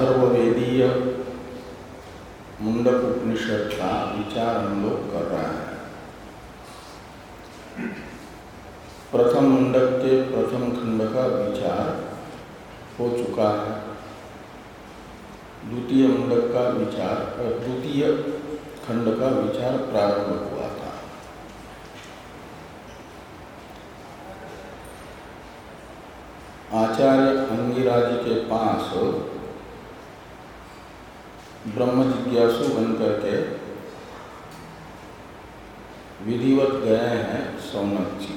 अथर्ववेदीय मुंडक उपनिषद का विचार हम लोग कर रहे हैं। प्रथम मुंडक के प्रथम खंड का विचार हो चुका है। द्वितीय मुंडक का विचार द्वितीय खंड का विचार प्रारंभ हुआ था। आचार्य अंगिराज के पास ब्रह्म जिज्ञासु बनकर के विधिवत गए हैं सौनक जी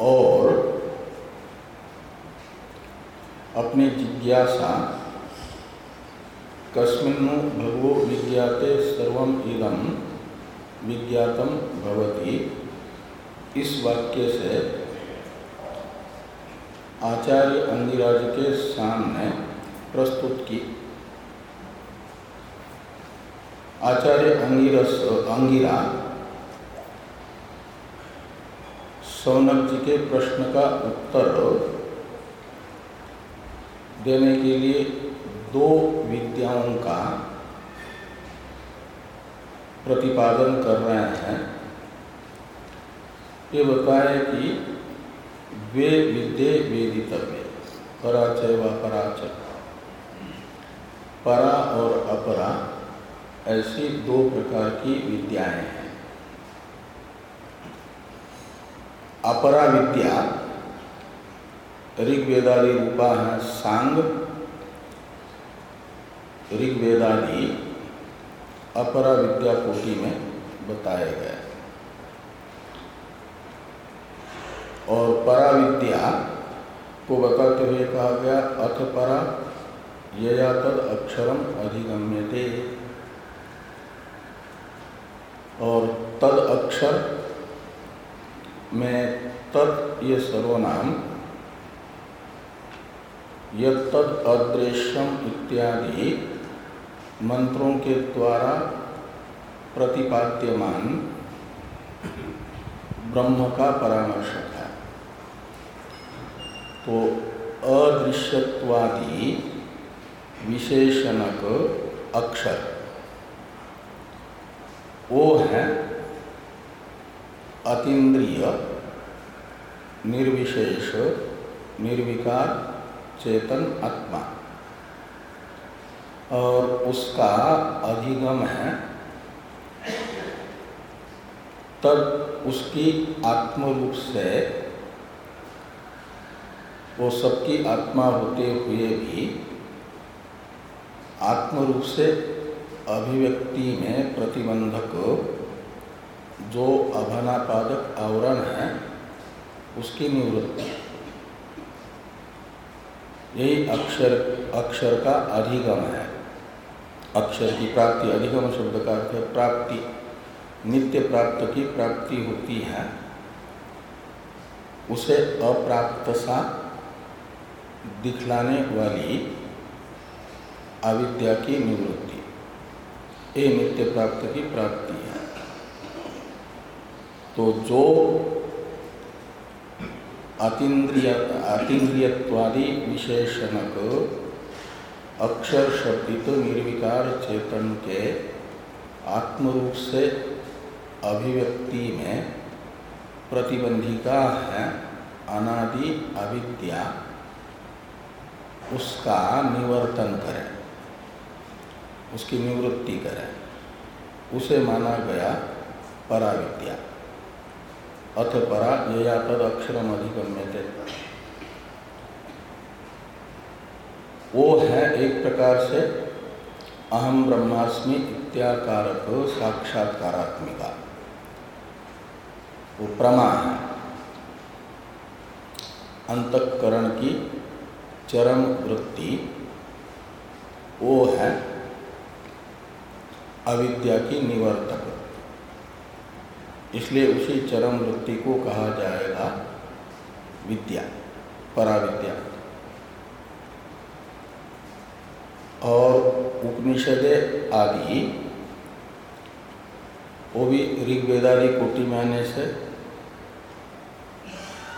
और अपने जिज्ञासा कस्मिन्नु भगवो विज्ञाते सर्वम इदम विज्ञातम भवति। इस वाक्य से आचार्य अंगिराज के सामने प्रस्तुत की। आचार्य अंगिरस अंगिरा सौनक जी के प्रश्न का उत्तर देने के लिए दो विद्याओं का प्रतिपादन कर रहे हैं। ये बताए कि वे विद्ये वेदितव्य, पराचय व पराचय। परा और अपरा ऐसी दो प्रकार की विद्याएँ हैं। अपरा विद्या, ऋग्वेदादि रूपा है सांग, ऋग्वेदादि अपरा विद्या कोटि में बताए गए। और परा विद्या को बताते हुए कहा गया अथ परा यया तद अक्षरम अधिगम्यते। और तद अक्षर में तद ये सर्वनाम यद अदृश्यम इत्यादि मंत्रों के द्वारा प्रतिपाद्यमान ब्रह्म का परामर्शक है। तो अदृश्यत्वादि विशेषणक अक्षर। वो है अतीन्द्रिय, निर्विशेष, निर्विकार, चेतन, आत्मा। और उसका अधिगम है तब उसकी आत्म रूप से वो सबकी आत्मा होते हुए भी आत्म रूप से अभिव्यक्ति में प्रतिबंधक जो अभनापादक आवरण है, उसकी निवृत्ति। यही अक्षर अक्षर का अधिगम है। अक्षर की प्राप्ति, अधिगम शब्द का अर्थ है प्राप्ति। नित्य प्राप्त की प्राप्ति होती है। उसे अप्राप्त सा दिखलाने वाली अविद्या की निवृत्ति। ये नित्य प्राप्त की प्राप्ति है। तो जो अतीन्द्रिय अतीन्द्रियवादी विशेषणक अक्षर शब्दित निर्विकार चेतन के आत्मरूप से अभिव्यक्ति में प्रतिबंधिका है, अनादि अविद्या, उसका निवर्तन करें। उसकी निवृत्ति करें। उसे माना गया पराविद्या। अथ परा यया तद अक्षरम अधिगम्यते। वो है एक प्रकार से अहम ब्रह्मास्मि इत्याकारक साक्षात्कारात्मिका। वो प्रमा है। अंतकरण की चरम वृत्ति वो है अविद्या की निवर्तक। इसलिए उसी चरम वृत्ति को कहा जाएगा विद्या, पराविद्या। और उपनिषद आदि, वो भी ऋग्वेदादि कोटि में आने से,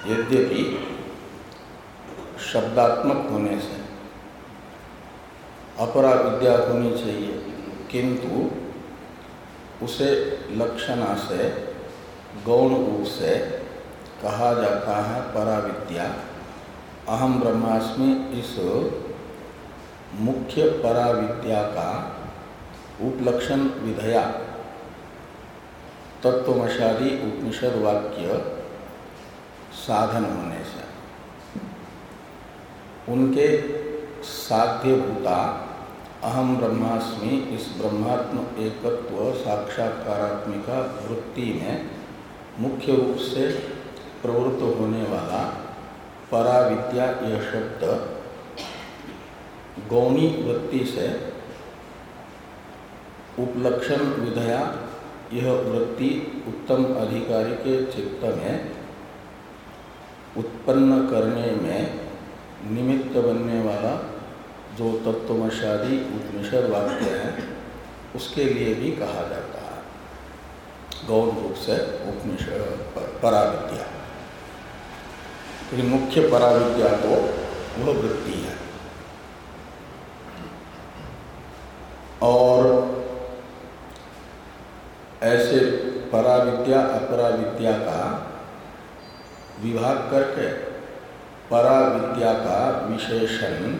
यद्यपि शब्दात्मक होने से अपरा विद्या होनी चाहिए। किंतु उसे लक्षणा से, गौण रूप से कहा जाता है पराविद्या। अहम ब्रह्मास्मि इस मुख्य पराविद्या का उपलक्षण विधया। तत्वमशादी उपनिषद वाक्य साधन होने से। उनके साध्यभूता अहम ब्रह्मास्मि। इस ब्रह्मात्म एकत्व साक्षात्कारात्मिका वृत्ति में मुख्य रूप से प्रवृत्त होने वाला पराविद्या यह शब्द गौणी वृत्ति से उपलक्षण विधया यह वृत्ति उत्तम अधिकारी के चित्त में उत्पन्न करने में निमित्त बनने वाला जो तत्वमशादी उपनिषद वाक्य है, उसके लिए भी कहा जाता है। गौण रूप से उपनिषद पराविद्या। मुख्य पराविद्या तो वह वृत्ति है। और ऐसे पराविद्या, अपराविद्या का विभाग करके पराविद्या का विशेषण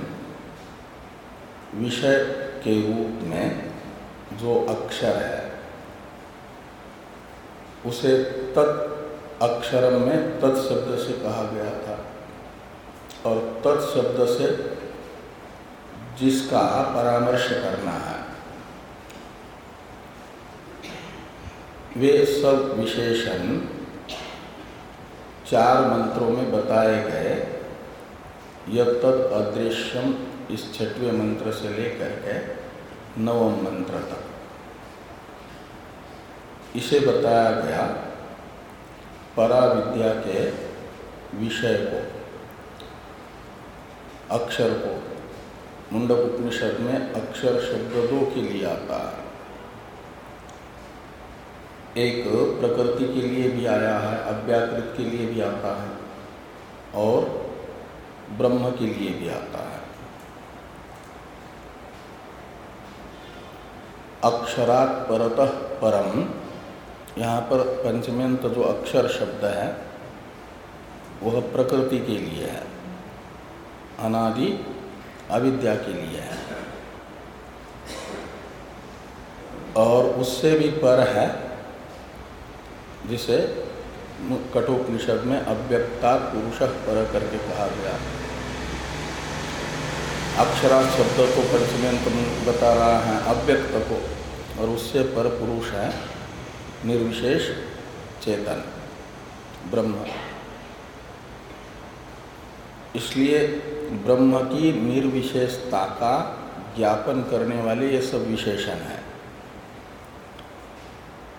विषय के रूप में जो अक्षर है, उसे तत् अक्षरम में तत्शब्द से कहा गया था। और तत्शब्द से जिसका परामर्श करना है, वे सब विशेषण चार मंत्रों में बताए गए। यद अदृश्यम इस छठवें मंत्र से लेकर के नवम मंत्र तक। इसे बताया गया पराविद्या के विषय को, अक्षर को। मुंडक उपनिषद में अक्षर शब्द दो के लिए आता है। एक प्रकृति के लिए भी आया है, अव्याकृत के लिए भी आता है, और ब्रह्म के लिए भी आता है। अक्षरात परतः परम, यहाँ पर पंचमेंत जो अक्षर शब्द है, वह प्रकृति के लिए है, अनादि अविद्या के लिए है। और उससे भी पर है, जिसे कठोपनिषद में अव्यक्ता पुरुष पर करके कहा गया। अक्षरा शब्द को पंचमेंत बता रहा है, अव्यक्त को, और उससे पर पुरुष है, निर्विशेष चेतन, ब्रह्म। इसलिए ब्रह्म की निर्विशेषता का ज्ञापन करने वाले ये सब विशेषण है।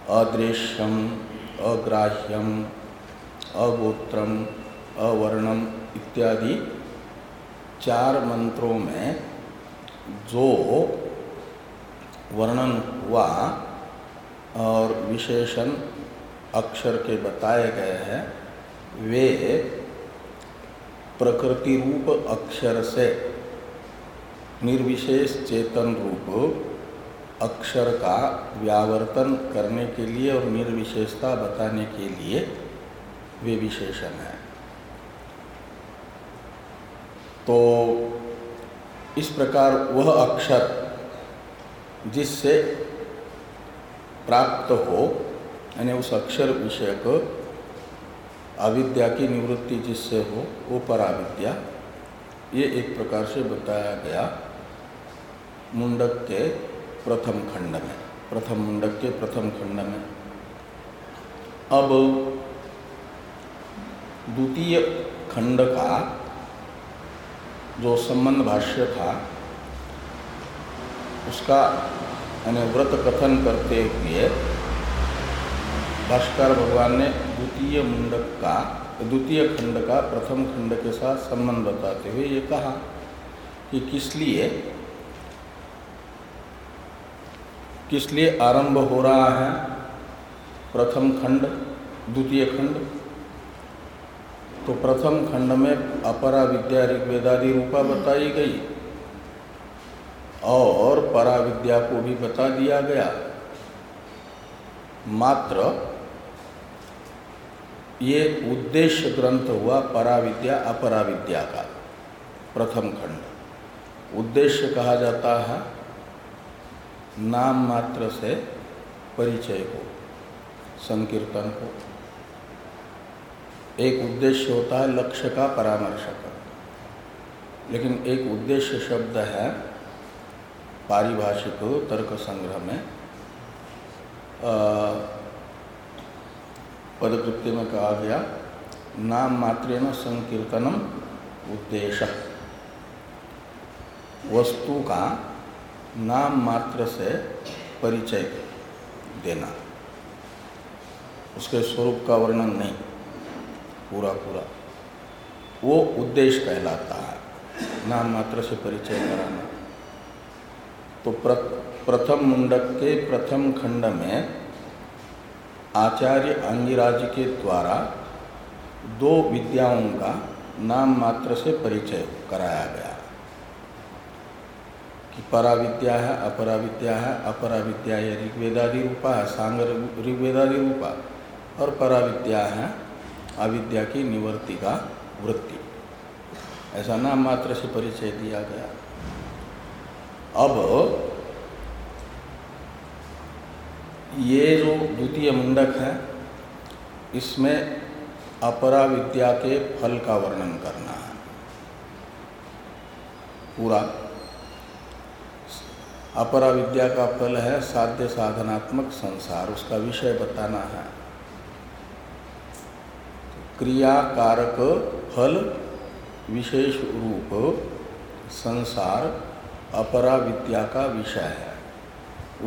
अदृश्यम अग्राह्यम, अगोत्रम, अवर्णम इत्यादि चार मंत्रों में जो वर्णन हुआ और विशेषण अक्षर के बताए गए हैं, वे प्रकृति रूप अक्षर से निर्विशेष चेतन रूप अक्षर का व्यावर्तन करने के लिए और निर्विशेषता बताने के लिए वे विशेषण है। तो इस प्रकार वह अक्षर जिससे प्राप्त हो, यानी उस अक्षर विषय को अविद्या की निवृत्ति जिससे हो, वो पराविद्या, ये एक प्रकार से बताया गया मुंडक के प्रथम खंड में, प्रथम मुंडक के प्रथम खंड में। अब द्वितीय खंड का जो संबंध भाष्य था, उसका यानी व्रत कथन करते हुए भाष्कर भगवान ने द्वितीय मुंडक का, द्वितीय खंड का प्रथम खंड के साथ संबंध बताते हुए ये कहा कि किस लिए किस लिए आरंभ हो रहा है? प्रथम खंड, द्वितीय खंड। तो प्रथम खंड में अपरा विद्या ऋग्वेदादि रूपा बताई गई और परा विद्या को भी बता दिया गया। मात्र ये उद्देश्य ग्रंथ हुआ पराविद्या, अपराविद्या का, प्रथम खंड। उद्देश्य कहा जाता है नाम मात्र से परिचय को संकीर्तन को एक उद्देश्य होता है लक्ष्य का परामर्शक। लेकिन एक उद्देश्य शब्द है पारिभाषिक तर्क संग्रह में। पदकृत्य में कहा गया, नाम मात्रेण संकीर्तनम उद्देश्य। वस्तु का नाम मात्र से परिचय देना। उसके स्वरूप का वर्णन नहीं पूरा पूरा। वो उद्देश्य कहलाता है नाम मात्र से परिचय कराना। तो प्र, प्रथम मुंडक के प्रथम खंड में आचार्य अंगिराज के द्वारा दो विद्याओं का नाम मात्र से परिचय कराया गया। कि परा विद्या है अपरा विद्या है अपरा विद्या या ऋग्वेदादि रूपा है, सांग ऋग्वेदादि रूपा। और परा विद्या है, अविद्या की निवर्ति का वृत्ति। ऐसा नाम मात्र से परिचय दिया गया। अब ये जो द्वितीय मुंडक है, इसमें अपरा विद्या के फल का वर्णन करना है। पूरा अपरा विद्या का फल है साध्य साधनात्मक संसार, उसका विषय बताना है। क्रिया कारक फल विशेष रूप संसार अपरा विद्या का विषय है।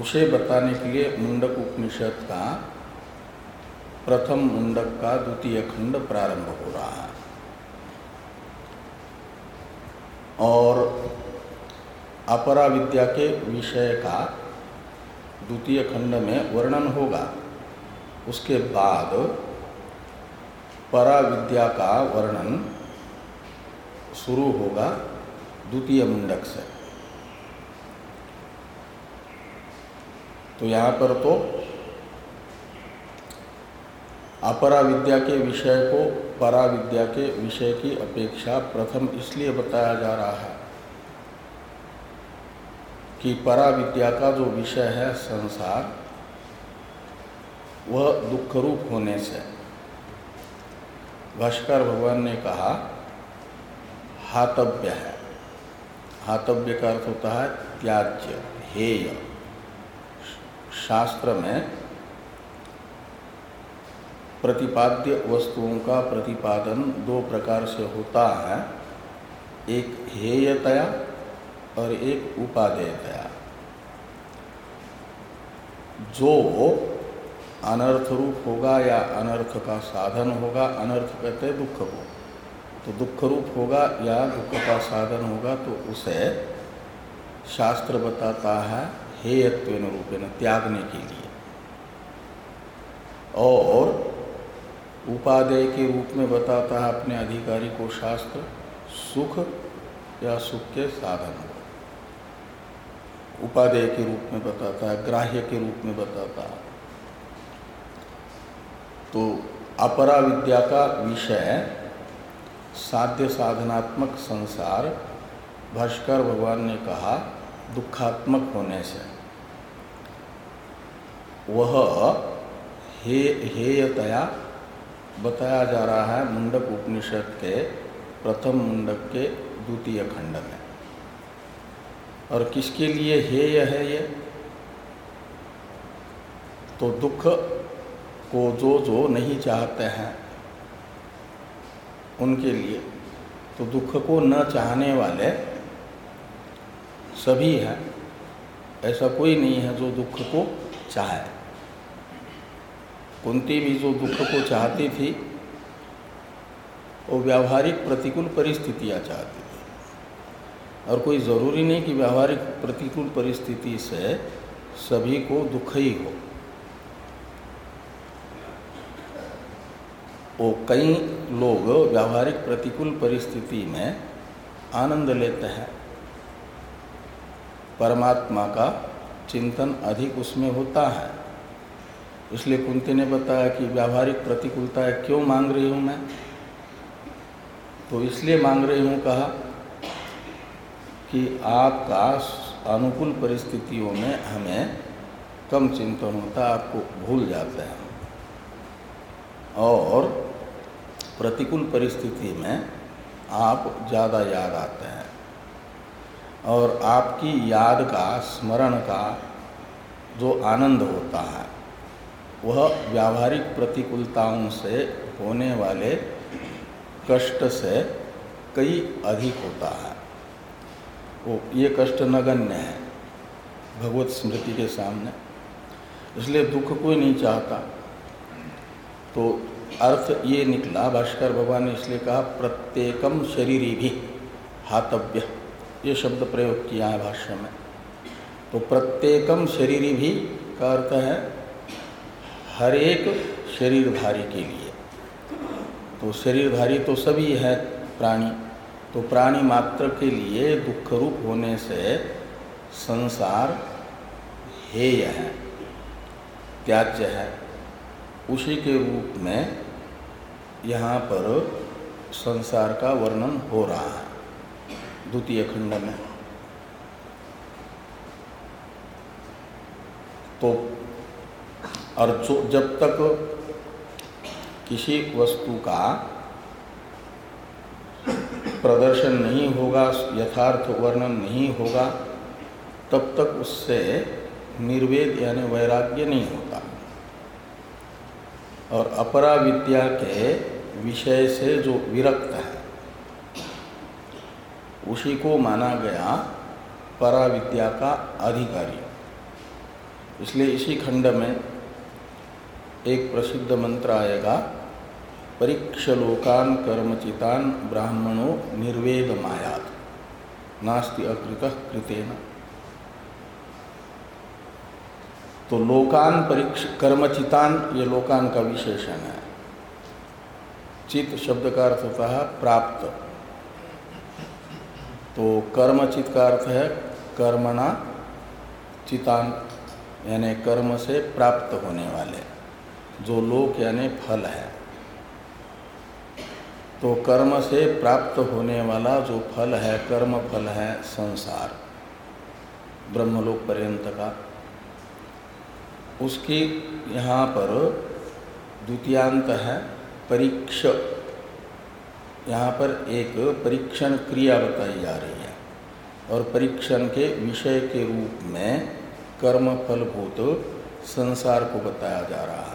उसे बताने के लिए मुंडक उपनिषद का प्रथम मुंडक का द्वितीय खंड प्रारंभ हो रहा है। और अपरा विद्या के विषय का द्वितीय खंड में वर्णन होगा। उसके बाद परा विद्या का वर्णन शुरू होगा द्वितीय मुंडक से। तो यहाँ पर तो अपरा विद्या के विषय को परा विद्या के विषय की अपेक्षा प्रथम इसलिए बताया जा रहा है कि परा विद्या का जो विषय है संसार, वह दुख रूप होने से। भाष्कर भगवान ने कहा, हातव्य है। हातव्य का अर्थ होता है त्याज्य, हेय। शास्त्र में प्रतिपाद्य वस्तुओं का प्रतिपादन दो प्रकार से होता है। एक हेयतया और एक उपादेयतया जो अनर्थ रूप होगा या अनर्थ का साधन होगा, अनर्थ कहते हैं दुख को। तो दुख रूप होगा या दुख का साधन होगा तो उसे शास्त्र बताता है हेयत्व रूपेण, त्यागने के लिए। और उपादेय के रूप में बताता है अपने अधिकारी को शास्त्र, सुख या सुख के साधन। उपादेय के रूप में बताता है, ग्राह्य के रूप में बताता है। तो अपरा विद्या का विषय, साध्य साधनात्मक संसार, भाष्कर भगवान ने कहा, दुखात्मक होने से। वह हे, हेयतया बताया जा रहा है मुंडक उपनिषद के प्रथम मुंडक के द्वितीय खंड में। और किसके लिए हेय है ये? तो दुख को जो जो नहीं चाहते हैं, उनके लिए। तो दुख को न चाहने वाले सभी हैं। ऐसा कोई नहीं है जो दुख को चाहे। कुंती भी जो दुख को चाहती थी, वो व्यावहारिक प्रतिकूल परिस्थितियाँ चाहती और कोई ज़रूरी नहीं कि व्यावहारिक प्रतिकूल परिस्थिति से सभी को दुख ही हो। वो कई लोग व्यावहारिक प्रतिकूल परिस्थिति में आनंद लेते हैं। परमात्मा का चिंतन अधिक उसमें होता है। इसलिए कुंती ने बताया कि व्यावहारिक प्रतिकूलता क्यों मांग रही हूँ मैं? तो इसलिए मांग रही हूँ, कहा कि आपका अनुकूल परिस्थितियों में हमें कम चिंतन होता, आपको भूल जाते हैं और प्रतिकूल परिस्थिति में आप ज़्यादा याद आते हैं। और आपकी याद का, स्मरण का जो आनंद होता है, वह व्यावहारिक प्रतिकूलताओं से होने वाले कष्ट से कई अधिक होता है। वो, ये कष्ट नगण्य है, भगवत स्मृति के सामने। इसलिए दुख कोई नहीं चाहता। तो अर्थ ये निकला, भाष्कर भगवान ने इसलिए कहा प्रत्येकम शरीरी भी हातव्य। ये शब्द प्रयोग किया है भाष्य में। तो प्रत्येकम शरीरी भी का अर्थ है, हर एक शरीरधारी के लिए। तो शरीरधारी तो सभी है प्राणी। तो प्राणी मात्र के लिए दुख रूप होने से संसार हेय है, त्याज्य है। उसी के रूप में यहाँ पर संसार का वर्णन हो रहा है, द्वितीय खंड में। तो और जो जब तक किसी वस्तु का प्रदर्शन नहीं होगा, यथार्थ वर्णन नहीं होगा, तब तक उससे निर्वेद यानी वैराग्य नहीं होता। और अपरा विद्या के विषय से जो विरक्त है, उसी को माना गया परा विद्या का अधिकारी। इसलिए इसी खंड में एक प्रसिद्ध मंत्र आएगा परीक्ष लोकान कर्मचितान ब्राह्मणों निर्वेद मायात नास्ति अकृत कृतेन। तो लोकान परीक्ष, कर्मचितान ये लोकान का विशेषण है। चित शब्द का अर्थ होता है प्राप्त। तो कर्मचित का अर्थ है कर्मणा चितान, यानी कर्म से प्राप्त होने वाले। जो लोक यानी फल है। तो कर्म से प्राप्त होने वाला जो फल है, कर्म फल है संसार, ब्रह्मलोक पर्यंत का। उसकी यहाँ पर द्वितीयांत है, परीक्ष। यहाँ पर एक परीक्षण क्रिया बताई जा रही है और परीक्षण के विषय के रूप में कर्म फलभूत संसार को बताया जा रहा है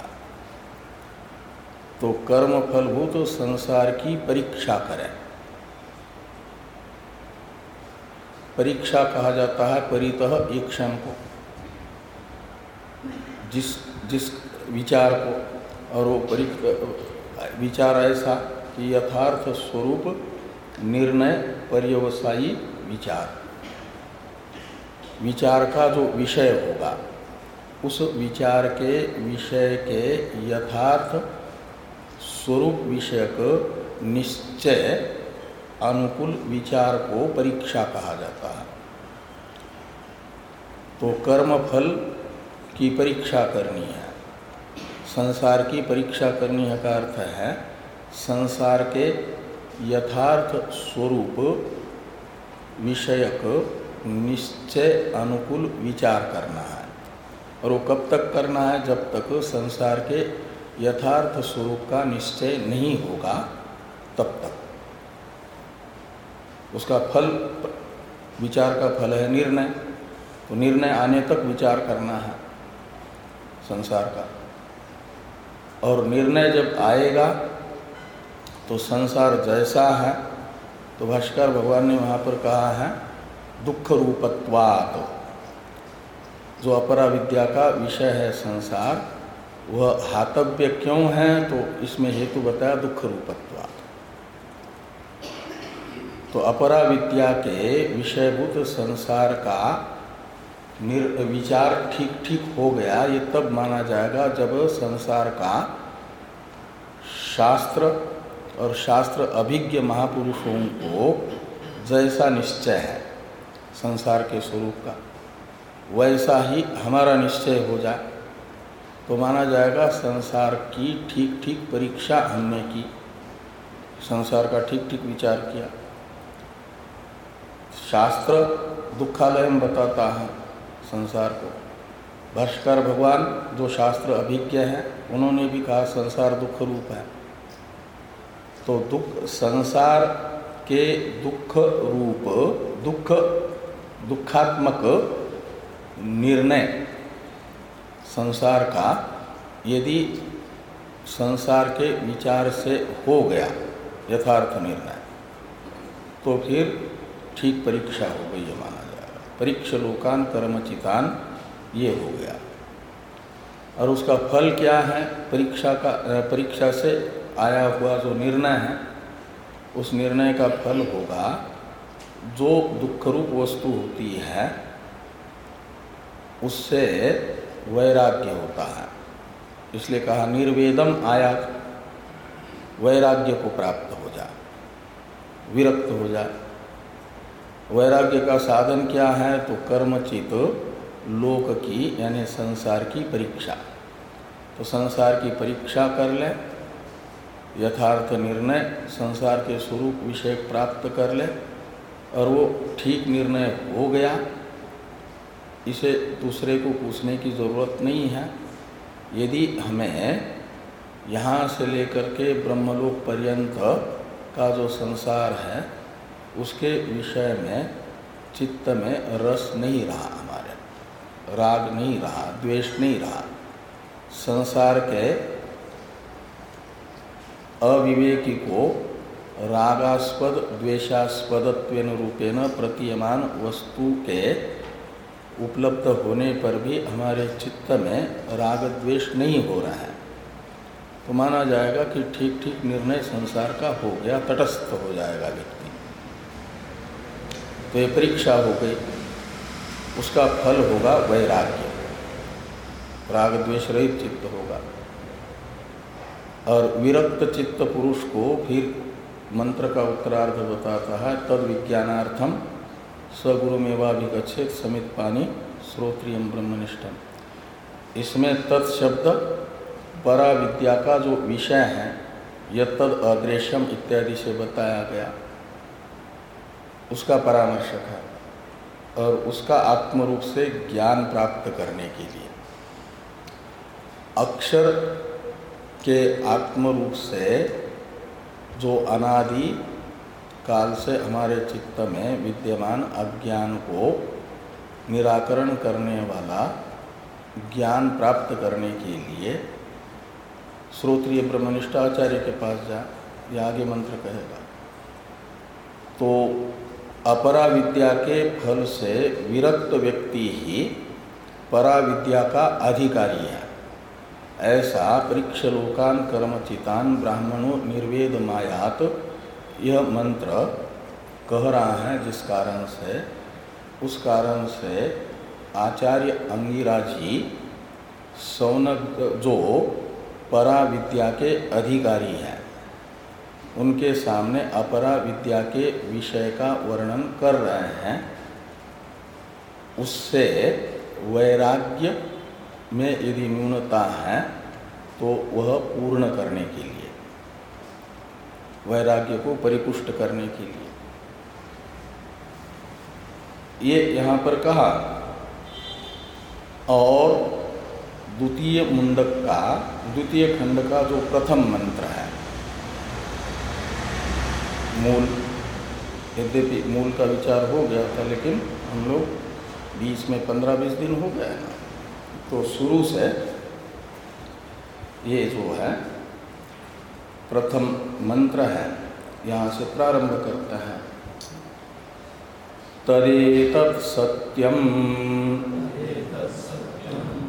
तो कर्म फलभूत संसार की परीक्षा करें। परीक्षा कहा जाता है परितः ईक्षण को। जिस जिस विचार को और वो विचार ऐसा कि यथार्थ स्वरूप निर्णय पर्यवसायी विचार। विचार का जो विषय होगा, उस विचार के, विषय के यथार्थ स्वरूप विषयक निश्चय अनुकूल विचार को परीक्षा कहा जाता है। तो कर्म फल की परीक्षा करनी है। संसार की परीक्षा करनी है का अर्थ है, संसार के यथार्थ स्वरूप विषयक निश्चय अनुकूल विचार करना है। और वो कब तक करना है? जब तक संसार के यथार्थ स्वरूप का निश्चय नहीं होगा तब तक। उसका फल, विचार का फल है निर्णय। तो निर्णय आने तक विचार करना है संसार का। और निर्णय जब आएगा तो संसार जैसा है। तो भाष्कर भगवान ने वहाँ पर कहा है दुख रूपत्वात जो अपरा विद्या का विषय है संसार वह हातव्य क्यों है तो इसमें हेतु बताया दुख रूपत्वात तो अपरा विद्या के विषयभूत संसार का निर, विचार ठीक ठीक हो गया, ये तब माना जाएगा जब संसार का शास्त्र और शास्त्र अभिज्ञ महापुरुषों को जैसा निश्चय है संसार के स्वरूप का, वैसा ही हमारा निश्चय हो जाए। तो माना जाएगा संसार की ठीक ठीक परीक्षा हमने की। संसार का ठीक ठीक विचार किया। शास्त्र दुखालय बताता है संसार को। भाष्कर भगवान जो शास्त्र अभिज्ञ हैं, उन्होंने भी कहा संसार दुख रूप है। तो दुख, संसार के दुख रूप, दुख, दुखात्मक निर्णय संसार का, यदि संसार के विचार से हो गया यथार्थ निर्णय तो फिर ठीक परीक्षा हो गई ये माना जाएगा परीक्ष लोकान कर्मचितान ये हो गया। और उसका फल क्या है? परीक्षा का परीक्षा से आया हुआ जो निर्णय है, उस निर्णय का फल होगा, जो दुखरूप वस्तु होती है, उससे वैराग्य होता है। इसलिए कहा, निर्वेदम आया, वैराग्य को प्राप्त हो जा, विरक्त हो जा। वैराग्य का साधन क्या है? तो कर्मचित लोक की, यानी संसार की परीक्षा। तो संसार की परीक्षा कर ले, यथार्थ निर्णय संसार के स्वरूप विषय प्राप्त कर ले, और वो ठीक निर्णय हो गया इसे दूसरे को पूछने की ज़रूरत नहीं है। यदि हमें यहाँ से लेकर के ब्रह्मलोक पर्यंत का जो संसार है, उसके विषय में चित्त में रस नहीं रहा हमारे, राग नहीं रहा, द्वेष नहीं रहा। संसार के अविवेकी को रागास्पद द्वेषास्पदत्व रूपेण प्रतीयमान वस्तु के उपलब्ध होने पर भी हमारे चित्त में राग द्वेष नहीं हो रहा है। तो माना जाएगा कि ठीक ठीक निर्णय संसार का हो गया, तटस्थ हो जाएगा व्यक्ति। तो ये परीक्षा हो गई। उसका फल होगा वैराग्य। राग द्वेष रहित चित्त होगा। और विरक्त चित्त पुरुष को फिर मंत्र का उत्तरार्ध बताता है, तद विज्ञानार्थम स्वगुरु मेवाभिगछेद समित पानी श्रोत्रियम ब्रह्मनिष्ठम। इसमें तत्शब्द परा विद्या का जो विषय है यह तद अग्रेशम इत्यादि से बताया गया। उसका परामर्शक है और उसका आत्मरूप से ज्ञान प्राप्त करने के लिए। अक्षर के आत्मरूप से जो अनादि काल से हमारे चित्त में विद्यमान अज्ञान को निराकरण करने वाला ज्ञान प्राप्त करने के लिए श्रोत्रिय ब्रह्मनिष्ठ आचार्य के पास जा, ये आगे मंत्र कहेगा। तो अपरा विद्या के फल से विरक्त व्यक्ति ही परा विद्या का अधिकारी है। ऐसा परीक्षलोकान कर्मचितान ब्राह्मणों निर्वेद मायात यह मंत्र कह रहा है जिस कारण से, उस कारण से आचार्य अंगिरा जी सौनक जो परा विद्या के अधिकारी हैं, उनके सामने अपरा विद्या के विषय का वर्णन कर रहे हैं। उससे वैराग्य में यदि न्यूनता है तो वह पूर्ण करने के लिए। वैराग्य को परिपुष्ट करने के लिए। ये यहाँ पर कहा, और द्वितीय मुंडक का, द्वितीय खंड का जो प्रथम मंत्र है, मूल, यद्यपि मूल का विचार हो गया था, लेकिन हम लोग बीच में पंद्रह बीस दिन हो गए तो शुरू से ये जो है प्रथम मंत्र है, यहाँ से प्रारंभ करता है। तदेत सत्यम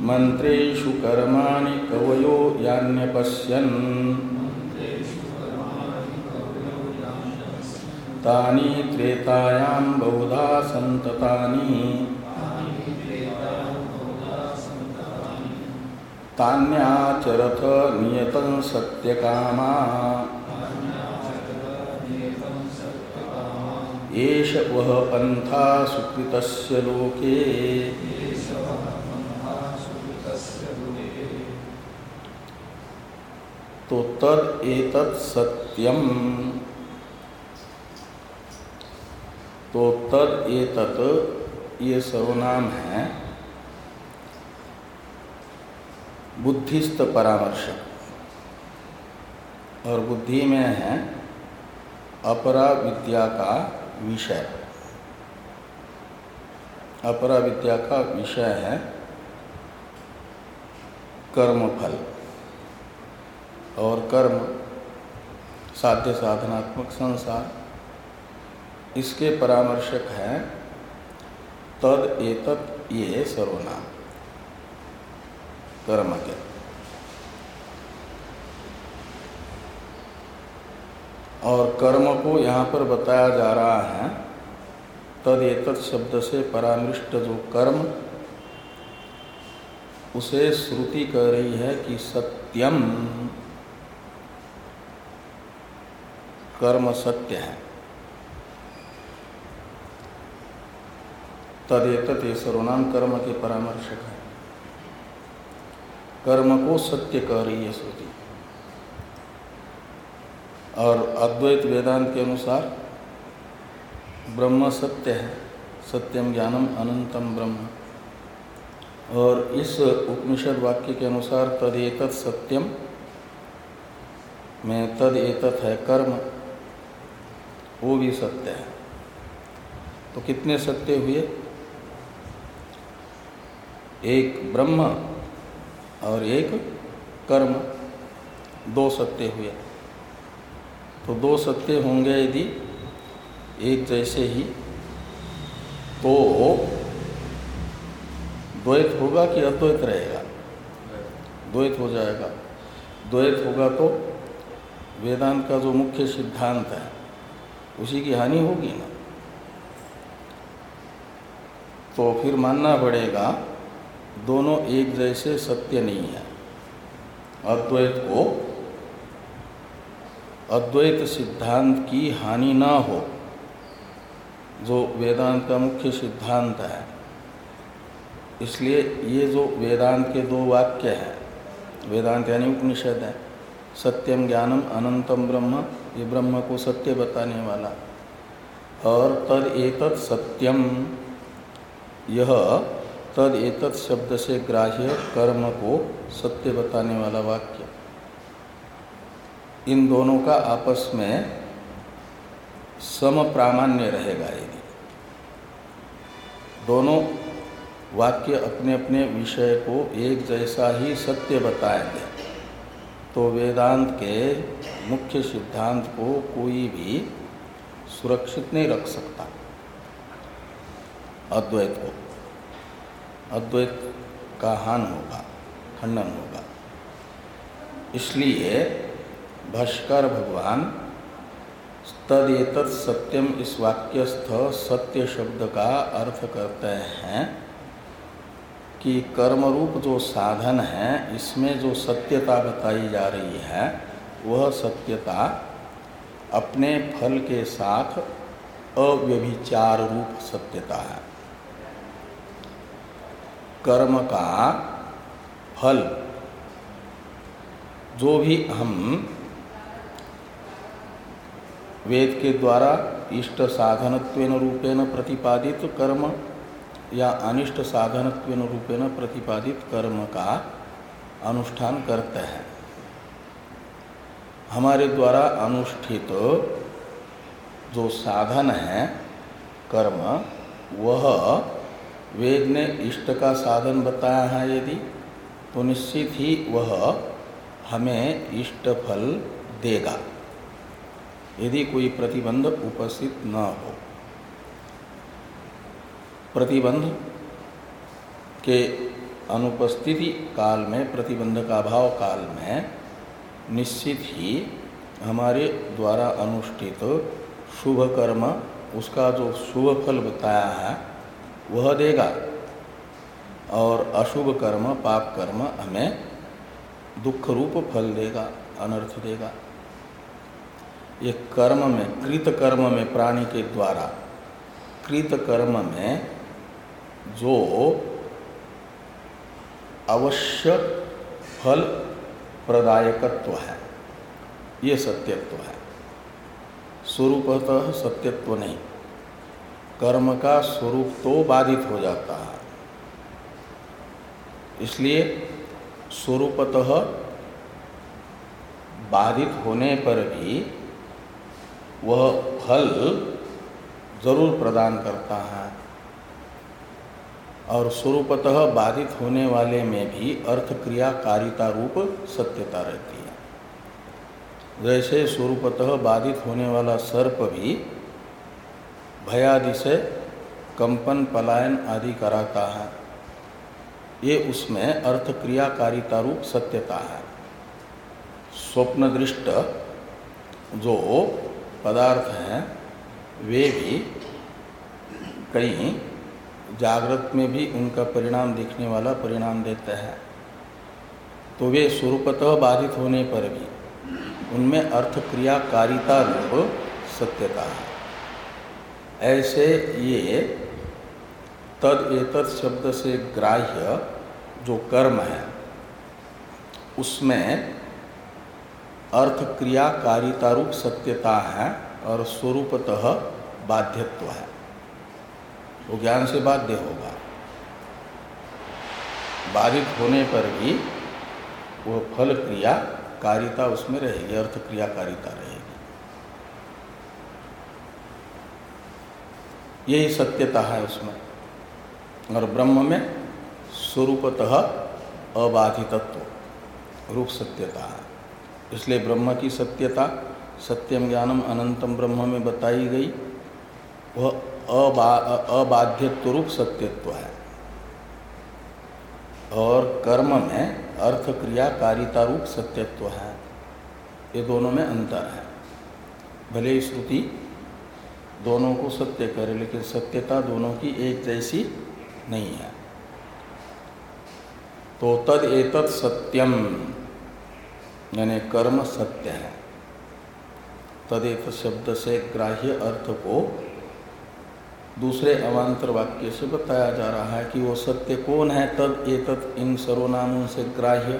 मंत्रु कर्मा कवयो यान्यपश्यन्। तानि त्रेतायां बहुधा सन्ततानि। तान्याचरथ नियतं सत्यकामा। एष वह पंथा सुकृतस्य लोके। तो तद एतत् सत्यम। तो तद एतत्, ये सर्वनाम है बुद्धिस्त परामर्शक। और बुद्धि में है अपरा विद्या का विषय। अपरा विद्या का विषय है कर्मफल। और कर्म साध्य साधनात्मक संसार। इसके परामर्शक हैं तद एतत् ये सर्वनाम। कर्म के और कर्म को यहाँ पर बताया जा रहा है, तद एतत् शब्द से परामृष्ट जो कर्म, उसे श्रुति कह रही है कि सत्यम, कर्म सत्य है। तदेत ये सर्वनाम कर्म के परामर्शक है। कर्म को सत्य कह रही है श्रुति और अद्वैत वेदांत के अनुसार, ब्रह्म सत्य है सत्यम ज्ञानम अनंतम ब्रह्म। और इस उपनिषद वाक्य के अनुसार, तद एतत् सत्यम में तद एतत् है कर्म, वो भी सत्य है। तो कितने सत्य हुए? एक ब्रह्म और एक कर्म, दो सत्य हुए। तो दो सत्य होंगे यदि एक जैसे ही तो द्वैत होगा कि अद्वैत रहेगा? द्वैत हो जाएगा। द्वैत होगा तो वेदांत का जो मुख्य सिद्धांत है, उसी की हानि होगी ना? तो फिर मानना पड़ेगा दोनों एक जैसे सत्य नहीं है। अद्वैत को अद्वैत सिद्धांत की हानि ना हो, जो वेदांत का मुख्य सिद्धांत है। इसलिए ये जो वेदांत के दो वाक्य हैं, वेदांत यानी उपनिषद है सत्यम ज्ञानम अनंतम ब्रह्म, ये ब्रह्म को सत्य बताने वाला। और तद एतत् सत्यम, यह तद एतत् शब्द से ग्राह्य कर्म को सत्य बताने वाला वाक्य। इन दोनों का आपस में सम प्रामाण्य रहेगा यदि दोनों वाक्य अपने अपने विषय को एक जैसा ही सत्य बताएँगे तो वेदांत के मुख्य सिद्धांत को कोई भी सुरक्षित नहीं रख सकता। अद्वैत को। अद्वैत का हान होगा, खंडन होगा। इसलिए भाष्कर भगवान तदेत सत्यम इस वाक्यस्थ सत्य शब्द का अर्थ करते हैं कि कर्मरूप जो साधन है, इसमें जो सत्यता बताई जा रही है, वह सत्यता अपने फल के साथ अव्यभिचार रूप सत्यता है। कर्म का फल। जो भी हम वेद के द्वारा इष्ट साधनत्व रूपेण प्रतिपादित कर्म या अनिष्ट साधनत्व रूपेण प्रतिपादित कर्म का अनुष्ठान करते हैं। हमारे द्वारा अनुष्ठित जो साधन है कर्म, वह वेद ने इष्ट का साधन बताया है यदि तो निश्चित ही वह हमें इष्ट फल देगा, यदि कोई प्रतिबंध उपस्थित न हो। प्रतिबंध के अनुपस्थिति काल में, प्रतिबंध का भाव काल में, निश्चित ही हमारे द्वारा अनुष्ठित शुभ कर्म, उसका जो शुभ फल बताया है वह देगा। और अशुभ कर्म, पाप कर्म हमें दुख रूप फल देगा, अनर्थ देगा। ये कर्म में, कृत कर्म में प्राणी के द्वारा, कृत कर्म में जो अवश्य फल प्रदायकत्व है, ये सत्यत्व है। स्वरूपतः सत्यत्व नहीं। कर्म का स्वरूप तो बाधित हो जाता है। इसलिए स्वरूपतः बाधित होने पर भी वह फल ज़रूर प्रदान करता है। और स्वरूपतः बाधित होने वाले में भी अर्थ क्रिया कारिता रूप सत्यता रहती है। जैसे स्वरूपतः बाधित होने वाला सर्प भी भयादि से कंपन, पलायन आदि कराता है। ये उसमें अर्थ क्रिया कारिता रूप सत्यता है। स्वप्न दृष्ट जो पदार्थ हैं, वे भी कहीं जागृत में भी उनका परिणाम दिखने वाला परिणाम देते हैं। तो वे स्वरूपतः बाधित होने पर भी उनमें अर्थ क्रिया कारिता रूप सत्यता है। ऐसे ये तद एतत् शब्द से ग्राह्य जो कर्म है, उसमें अर्थ क्रिया कारिता रूप सत्यता है और स्वरूपतः बाध्यत्व है। वो ज्ञान से बाध्य होगा। बाधित होने पर भी वो फल क्रिया कारिता उसमें रहेगी, अर्थ क्रिया कारिता रहेगी। यही सत्यता है उसमें। और ब्रह्म में स्वरूपतः अबाधितत्व, रूप सत्यता है। इसलिए ब्रह्म की सत्यता, सत्यम ज्ञानम अनंतम ब्रह्म में बताई गई, वह अबा, अबाध्यत्व रूप सत्यत्व है। और कर्म में अर्थ क्रिया कारिता रूप सत्यत्व है। ये दोनों में अंतर है। भले ही श्रुति दोनों को सत्य करे, लेकिन सत्यता दोनों की एक जैसी नहीं है। तो तद एतत् सत्यम, यानी कर्म सत्य है। तद तदेत शब्द से ग्राह्य अर्थ को दूसरे अवान्तर वाक्य से बताया जा रहा है कि वो सत्य कौन है, तद एतत् इन सर्वनामों से ग्राह्य।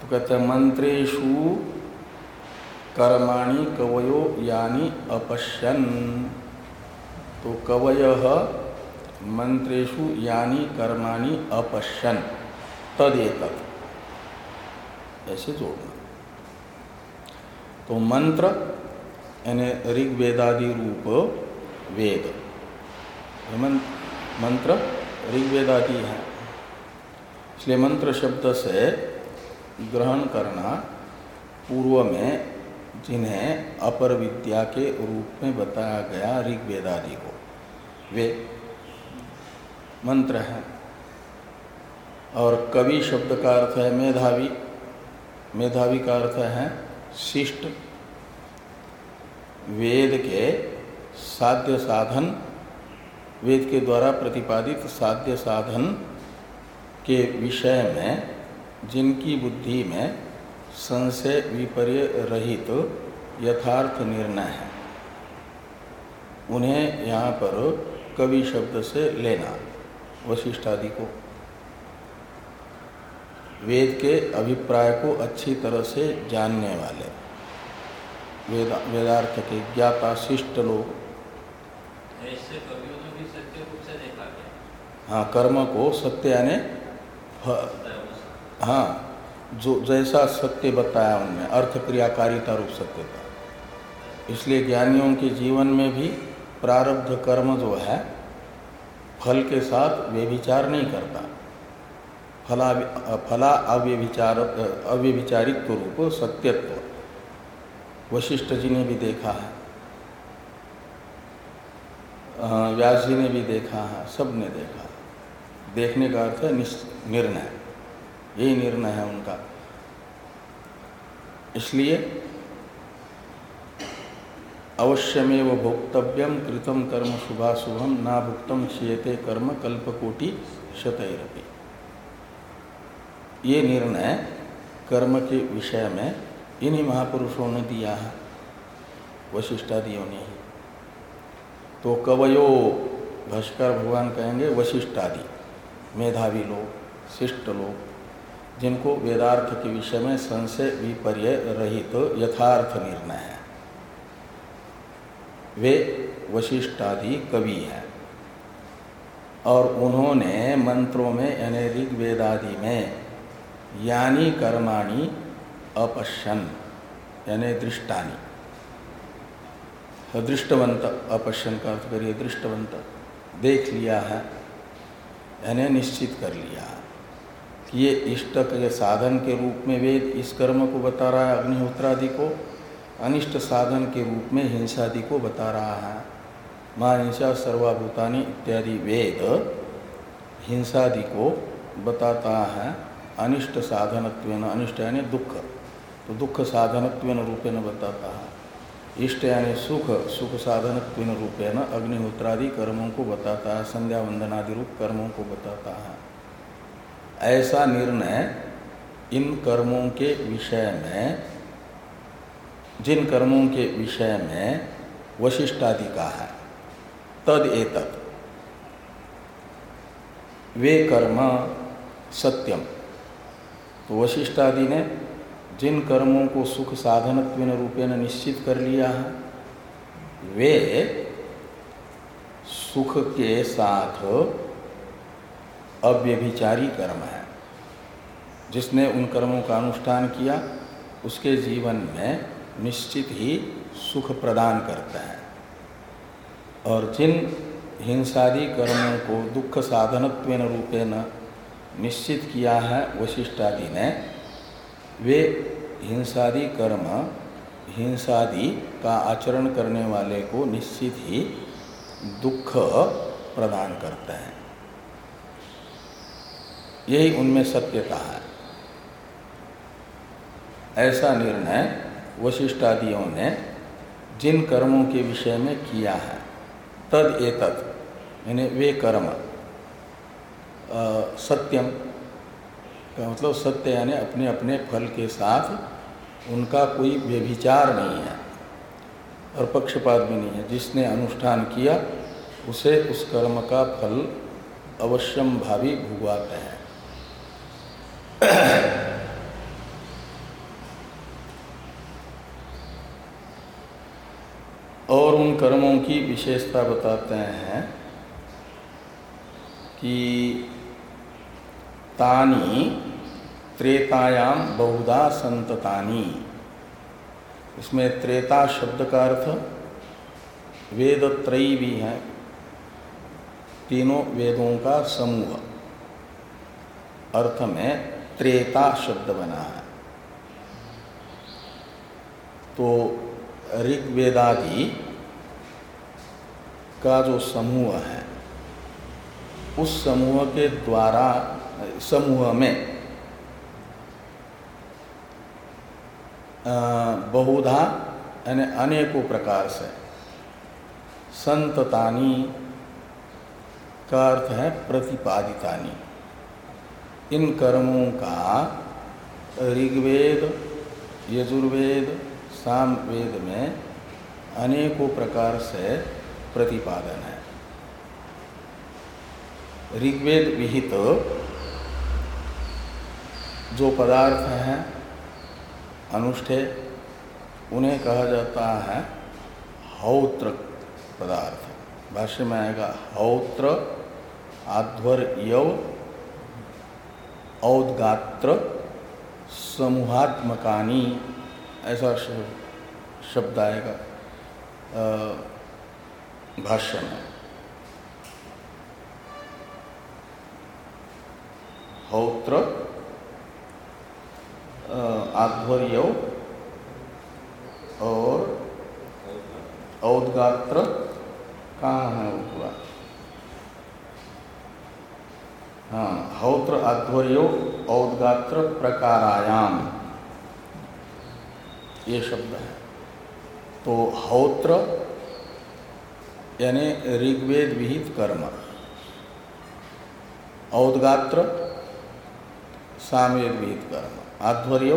तो कहते हैं मंत्रेशु कर्माणि कवयो यानी अपश्यन। तो कवय मंत्रेशु यानी कर्माणि अपश्यन। तदेतत् ऐसे जोड़ना। तो मंत्र, यानी ऋग्वेदादि रूप वेद। मंत्र ऋग्वेदादि है। इसलिए मंत्र शब्द से ग्रहण करना पूर्व में जिन्हें अपर विद्या के रूप में बताया गया ऋग्वेदादि को। वे मंत्र हैं। और कवि शब्द का अर्थ है मेधावी। मेधावी का अर्थ है शिष्ट। वेद के साध्य साधन। वेद के द्वारा प्रतिपादित साध्य साधन के विषय में जिनकी बुद्धि में संशय विपर्य रहित तो यथार्थ निर्णय है। उन्हें यहाँ पर कवि शब्द से लेना वशिष्ठ आदि को। वेद के अभिप्राय को अच्छी तरह से जानने वाले। वेदा वेदार्थ के ज्ञाता शिष्ट लोग। हाँ कर्म को सत्य यानी हाँ जो जैसा सत्य बताया उनमें अर्थ क्रियाकारिता रूप सत्य सत्यता इसलिए ज्ञानियों के जीवन में भी प्रारब्ध कर्म जो है, फल के साथ व्यभिचार नहीं करता। फला फला अव्यभिचार, अव्यभिचारित्व रूप सत्यत्व, वशिष्ठ जी ने भी देखा है। व्यास जी ने भी देखा है, सबने देखा देखने का अर्थ है निर्णय। यही निर्णय है उनका। इसलिए अवश्यमेव भोक्तव्यम कृतम कर्म शुभाशुभम ना भुक्तम क्षीयते कर्म कल्पकोटि शतरपी। ये निर्णय कर्म के विषय में इन्हीं महापुरुषों ने दिया है, वशिष्ठादियों ने ही। तो कवयो, भाष्कर भगवान कहेंगे, वशिष्ठादि, मेधावी लोग, शिष्ट लोग। जिनको वेदार्थ के विषय में संशय विपर्य रहित तो यथार्थ निर्णय है। वे वशिष्ठादि कवि हैं और उन्होंने मंत्रों में, यानी ऋग्वेदादि में, यानी कर्माणी अपश्यन, यानी दृष्टानी। दृष्टवंत अपश्यन का अर्थ करिए दृष्टवंत देख लिया है, यानी निश्चित कर लिया कि ये इष्ट के साधन के रूप में वेद इस कर्म को बता रहा है, अग्निहोत्रादि को। अनिष्ट साधन के रूप में हिंसादि को बता रहा है। माँ हिंसा सर्वाभूतानी इत्यादि वेद हिंसादि को बताता है। अनिष्ट साधनत्व अनिष्ट यानी दुख। तो दुख साधनत्व रूपेण बताता है। इष्ट यानी सुख सुख साधनत्व रूपेण अग्निहोत्रादि कर्मों को बताता है। संध्या वंदनादि रूप कर्मों को बताता है। ऐसा निर्णय इन कर्मों के विषय में, जिन कर्मों के विषय में वशिष्ठादि का है, तद एतत्। वे कर्म सत्यम। तो वशिष्ठादि ने जिन कर्मों को सुख साधनत्व रूपेण निश्चित कर लिया है, वे सुख के साथ अव्यभिचारी कर्म है। जिसने उन कर्मों का अनुष्ठान किया, उसके जीवन में निश्चित ही सुख प्रदान करता है। और जिन हिंसादि कर्मों को दुख साधनत्व रूपेण निश्चित किया है वशिष्ठादि ने, वे हिंसादि कर्म, हिंसादि का आचरण करने वाले को निश्चित ही दुख प्रदान करते हैं। यही उनमें सत्यता है। ऐसा निर्णय वशिष्ठादियों ने जिन कर्मों के विषय में किया है, तद एतत्, यानी वे कर्म सत्यम, का मतलब सत्य यानी अपने अपने फल के साथ उनका कोई व्यभिचार नहीं है और पक्षपात भी नहीं है। जिसने अनुष्ठान किया, उसे उस कर्म का फल अवश्यम भावी भुगवाते हैं और कर्मों की विशेषता बताते हैं कि तानी त्रेतायाम बहुधा संततानी। इसमें त्रेता शब्द का अर्थ वेद त्रयी भी है, तीनों वेदों का समूह। अर्थ में त्रेता शब्द बना है। तो ऋग्वेदादि का जो समूह है, उस समूह के द्वारा, समूह में बहुधा यानी अनेकों प्रकार से संततानी का अर्थ है प्रतिपादितानी। इन कर्मों का ऋग्वेद, यजुर्वेद साम वेद में अनेकों प्रकार से प्रतिपादन है। ऋग्वेद विहित, जो पदार्थ हैं अनुष्ठे उन्हें कहा जाता है हौत्र पदार्थ। भाष्य में आएगा, हौत्र आध्वर्यव औदगात्र, समूहात्मकानी, ऐसा शब्द आएगा। भाष्य में। हौत्र आध्वर्य और औदगात्र कहाँ है वो हाँ हौत्र, आध्वर्यो, औदगात्र, प्रकारायाम। ये शब्द है। तो हौत्र यानी ऋग्वेद विहित कर्म। औदगात्र, सामवेद विहित कर्म। आध्वर्य,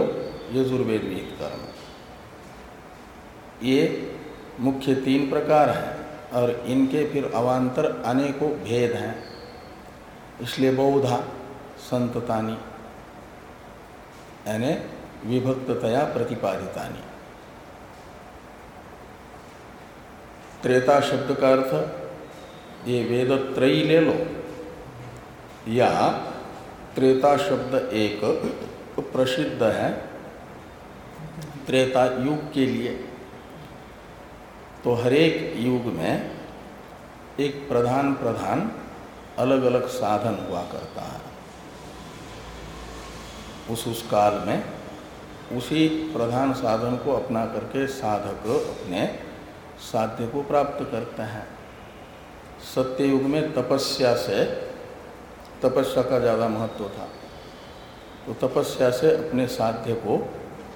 यजुर्वेद विहित कर्म। ये मुख्य तीन प्रकार हैं और इनके फिर अवान्तर अनेकों भेद हैं। इसलिए बहुधा संततानी, यानी विभक्ततया प्रतिपादितानी। त्रेता शब्द का अर्थ ये वेद त्रयी ले। लो या त्रेता शब्द एक प्रसिद्ध है, त्रेता युग के लिए। तो हरेक युग में एक प्रधान प्रधान अलग अलग साधन हुआ करता है। उस उस काल में उसी प्रधान साधन को अपना करके साधक अपने साध्य को प्राप्त करते हैं। सत्य युग में तपस्या से तपस्या का ज़्यादा महत्व था। तो तपस्या से अपने साध्य को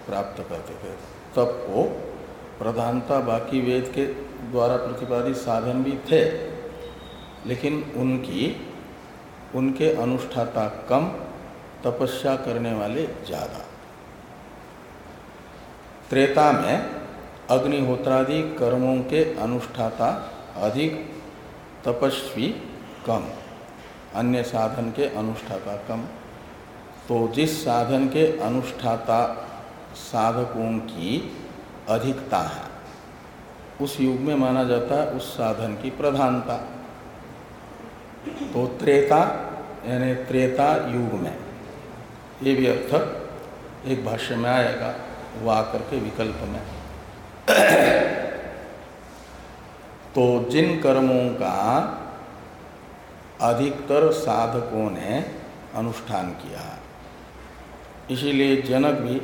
प्राप्त करते थे। तप को प्रधानता बाकी वेद के द्वारा प्रतिपादित साधन भी थे, लेकिन उनकी, उनके अनुष्ठाता कम, तपस्या करने वाले ज़्यादा। त्रेता में अग्निहोत्रादि कर्मों के अनुष्ठाता अधिक तपस्वी कम। अन्य साधन के अनुष्ठाता कम। तो जिस साधन के अनुष्ठाता साधकों की अधिकता है, उस युग में माना जाता है उस साधन की प्रधानता। तो त्रेता, यानी त्रेता युग में, ये भी अर्थ एक भाष्य में आएगा वो आकर के विकल्प में। तो जिन कर्मों का अधिकतर साधकों ने अनुष्ठान किया, इसीलिए जनक भी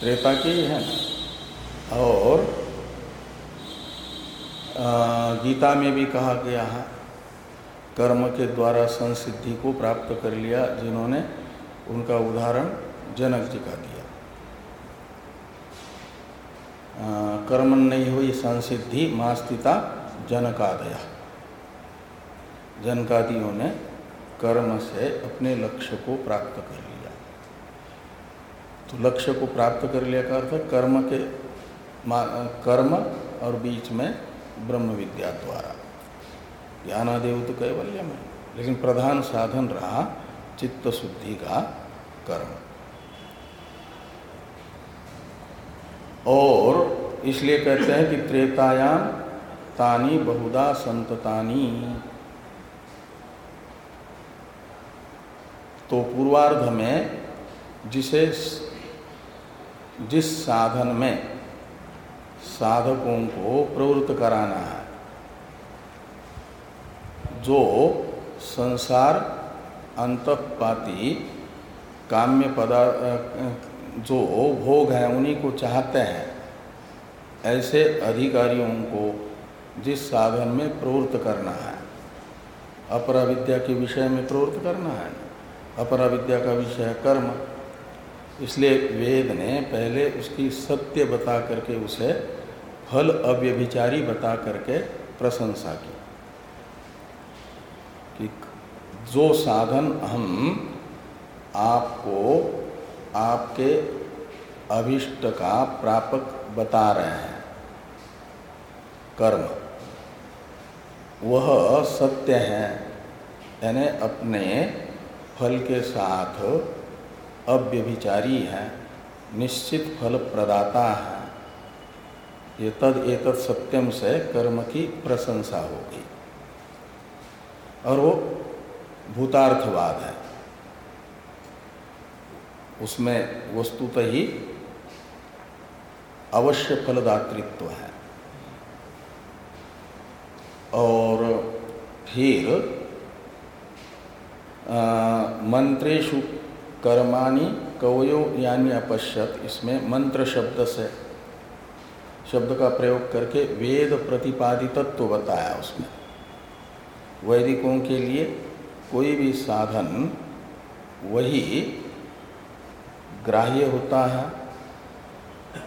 त्रेता की ही ना? और गीता में भी कहा गया है, कर्म के द्वारा संसिद्धि को प्राप्त कर लिया, जिन्होंने उनका उदाहरण जनक जी का दिया। कर्म नहीं हुई संसिद्धि मास्तिता जनकादया। जनकादियों ने कर्म से अपने लक्ष्य को प्राप्त कर लिया। तो लक्ष्य को प्राप्त कर लिया का अर्थ कर्म के कर्म और बीच में ब्रह्म विद्या द्वारा। ज्ञानादेव तो कैवल्य में लेकिन प्रधान साधन रहा चित्त शुद्धि का कर्म। और इसलिए कहते हैं कि त्रेतायाम तानी बहुधा संततानी। तो पूर्वार्ध में जिसे जिस साधन में साधकों को प्रवृत्त कराना है, जो संसार अंतपाती काम्य पदार्थ जो भोग हैं, उन्हीं को चाहते हैं। ऐसे अधिकारियों को जिस साधन में प्रवृत्त करना है अपरा विद्या के विषय में प्रवृत्त करना है अपरा विद्या का विषय कर्म। इसलिए वेद ने पहले उसकी सत्य बता करके उसे फल अव्यभिचारी बता करके प्रशंसा की कि जो साधन हम आपको आपके अभिष्ट का प्रापक बता रहे हैं। कर्म। वह सत्य है, यानी अपने फल के साथ अव्यभिचारी है, निश्चित फल प्रदाता है। ये तद एतत् सत्यम से कर्म की प्रशंसा होगी। और वो भूतार्थवाद है। उसमें वस्तुतः ही अवश्य फलदातृत्व है। और फिर मंत्रेशु कर्माणि कवयो यानी अपश्यत, इसमें मंत्र शब्द से, शब्द का प्रयोग करके वेद प्रतिपादितत्व तो बताया उसमें। वैदिकों के लिए कोई भी साधन, वही ग्राह्य होता है,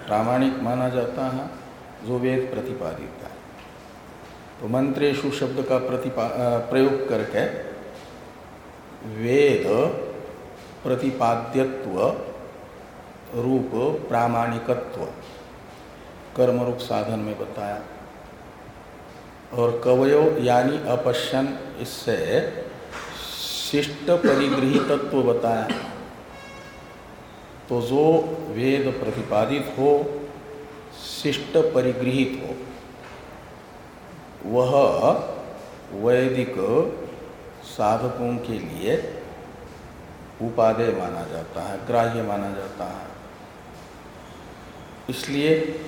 प्रामाणिक माना जाता है, जो वेद प्रतिपादित है। तो मंत्रेशु शब्द का प्रतिपा प्रयोग करके वेद प्रतिपाद्यत्व रूप प्रामाणिकत्व कर्म रूप साधन में बताया। और कवयो यानी अपश्यन, इससे शिष्ट परिगृहितत्व बताया। तो जो वेद प्रतिपादित हो, शिष्ट परिगृहित हो, वह वैदिक साधकों के लिए उपादेय माना जाता है, ग्राह्य माना जाता है। इसलिए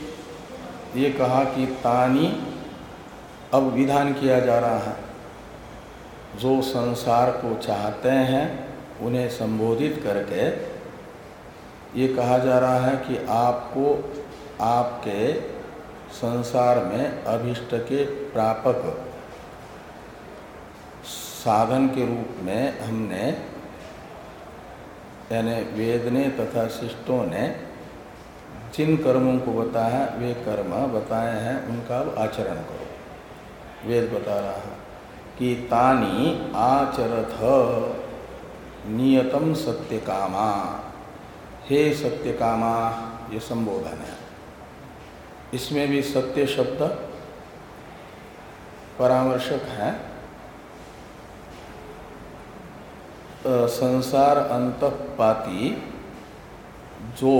ये कहा कि तानी अब विधान किया जा रहा है। जो संसार को चाहते हैं, उन्हें संबोधित करके ये कहा जा रहा है कि आपको आपके संसार में अभिष्ट के प्रापक साधन के रूप में हमने, यानी वेद ने तथा शिष्टों ने जिन कर्मों को बताया वे कर्म बताए हैं, उनका आचरण करो। वेद बता रहा है कि तानी आचरथ नियतम सत्य कामा। हे सत्य कामा, ये संबोधन है। इसमें भी सत्य शब्द परामर्शक है। संसार अंतपाती जो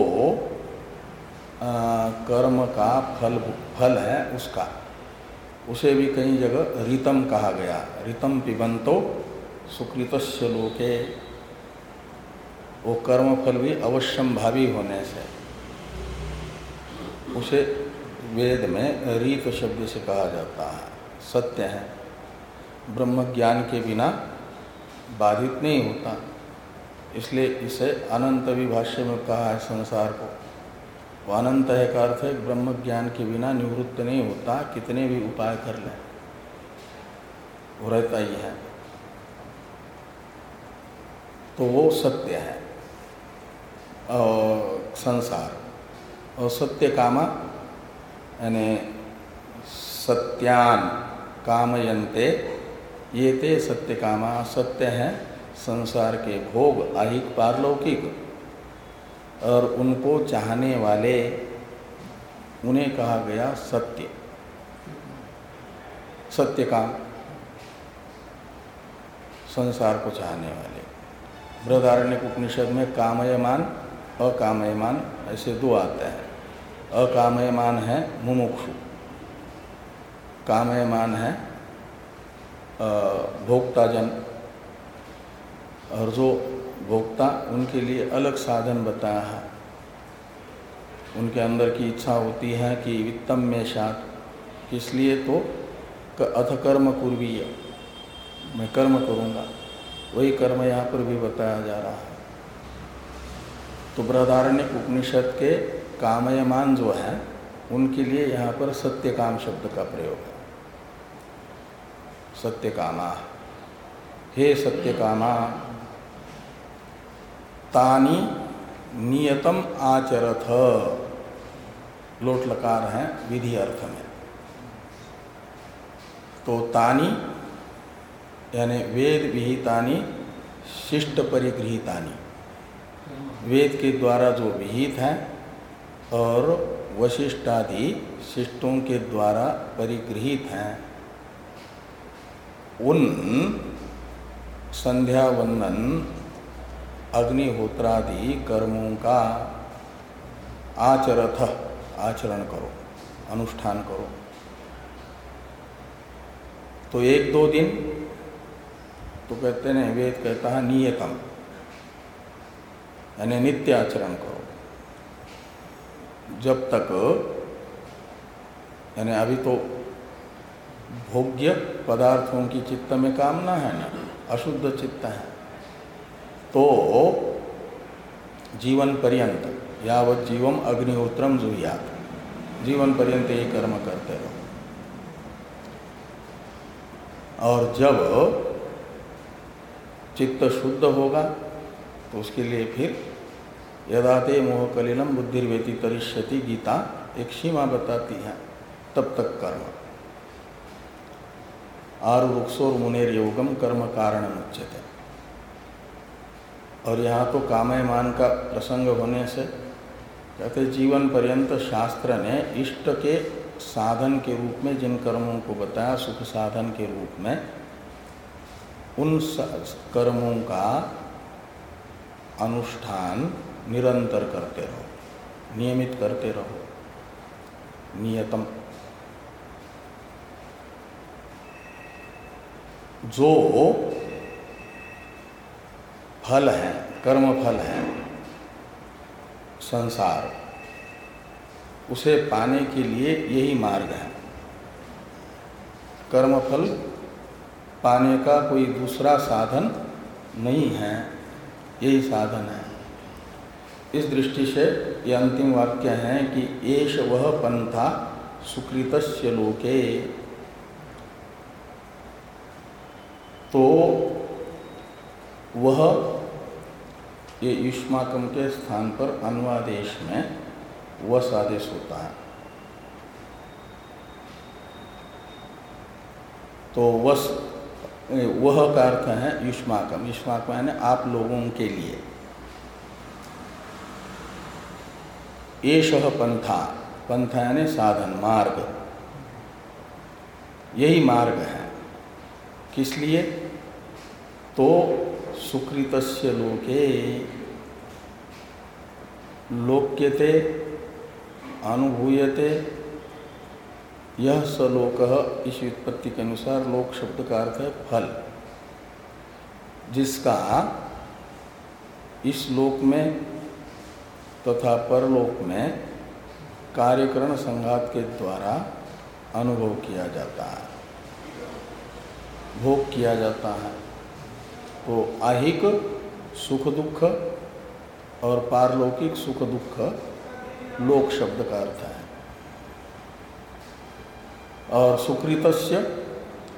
कर्म का फल फल है उसका, उसे भी कई जगह रितम कहा गया। रितम पिबंतो सुकृत लोके। वो कर्म फल भी अवश्यम भावी होने से। उसे वेद में रीत शब्द से कहा जाता है। सत्य है। ब्रह्म ज्ञान के बिना बाधित नहीं होता। इसलिए इसे अनंत विभाष्य में कहा है संसार को। वो अनंत है का अर्थ है, ब्रह्म ज्ञान के बिना निवृत्त नहीं होता, कितने भी उपाय कर लें। वो रहता ही है। तो वो सत्य है। और संसार और सत्य कामा, यानी सत्यान कामयंते ये ते सत्य कामा, सत्य हैं, संसार के भोग, आहिक पारलौकिक। और उनको चाहने वाले, उन्हें कहा गया सत्य। सत्य काम। संसार को चाहने वाले। बृहदारण्य उपनिषद में कामयमान अकामयमान, ऐसे दो आते हैं। अकामयमान है मुमुक्षु। कामयमान है भोक्ताजन। और जो भोक्ता उनके लिए अलग साधन बताया है। उनके अंदर की इच्छा होती है कि वित्तम में सात इसलिए तो अथ कर्म कुर्वीय। मैं कर्म करूँगा। वही कर्म यहाँ पर भी बताया जा रहा है। तो बृहदारण्य उपनिषद के कामयमान जो है, उनके लिए यहाँ पर सत्य काम शब्द का प्रयोग है। सत्य कामा हे सत्य कामा तानी नियतम आचरथ। लोट लकार है विधि अर्थ में। तो तानी, यानी वेद विहितानी, शिष्ट परिगृहितानी। वेद के द्वारा जो विहित है और वशिष्ठादि शिष्टों के द्वारा परिगृहित हैं, उन संध्या वंदन अग्निहोत्रादि कर्मों का आचरथ, आचरण करो, अनुष्ठान करो। तो एक दो दिन तो कहते हैं, वेद कहता है, नियतम। यानी नित्य आचरण करो। जब तक, यानी अभी तो भोग्य पदार्थों की चित्त में कामना है ना, अशुद्ध चित्त है तो जीवन पर्यंत, यावत जीवम अग्निहोत्रम जुहियात, जीवन पर्यंत ये कर्म करते रहो। और जब चित्त शुद्ध होगा तो उसके लिए फिर यदाते मोह कलिलम बुद्धिर्वेति गीता एक सीमा बताती है, तब तक कर्म। और वृक्षोर मुनेर योगम कर्म कारण मुच्यते और यहाँ तो कामयमान का प्रसंग होने से कहते जीवन पर्यंत शास्त्र ने इष्ट के साधन के रूप में जिन कर्मों को बताया, सुख साधन के रूप में, उन कर्मों का अनुष्ठान निरंतर करते रहो, नियमित करते रहो, नियतम। जो फल है कर्म फल है, संसार, उसे पाने के लिए यही मार्ग है। कर्मफल पाने का कोई दूसरा साधन नहीं है। यही साधन है। इस दृष्टि से ये अंतिम वाक्य है कि एश वह पंथा सुकृत लोके। तो वह ये युष्माकम के स्थान पर अनुवादेश में वस आदेश होता है। तो वस वह का अर्थ है युष्माकम। युष्माकम यानी आप लोगों के लिए। एष पंथा। पंथा यानी साधन, मार्ग। यही मार्ग है। किस लिए? तो सुकृत लोके। लोक्यते, अनुभूयते यह सलोक इस व्युत्पत्ति के अनुसार लोक शब्द का अर्थ है फल। जिसका इस लोक में तथा परलोक में कार्यकरण संघात के द्वारा अनुभव किया जाता है, भोग किया जाता है तो आहिक सुख दुख और पारलौकिक सुख दुख लोक शब्द का अर्थ है। और सुकृतस्य,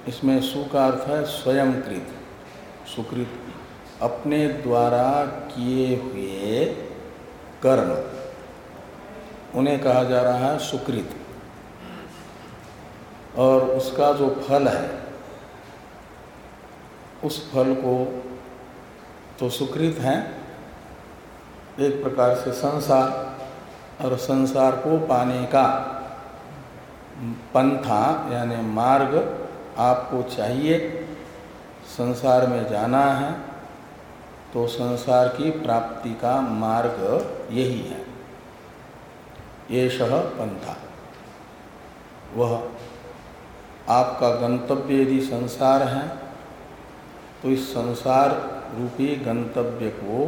इसमें सु का अर्थ है स्वयं कृत। सुकृत अपने द्वारा किए हुए कर्म। उन्हें कहा जा रहा है सुकृत। और उसका जो फल है, उस फल को तो सुकृत है, एक प्रकार से संसार और संसार को पाने का। पंथा, यानी मार्ग आपको चाहिए। संसार में जाना है तो संसार की प्राप्ति का मार्ग यही है। ये शह पंथा। वह आपका गंतव्य यदि संसार है तो इस संसार रूपी गंतव्य को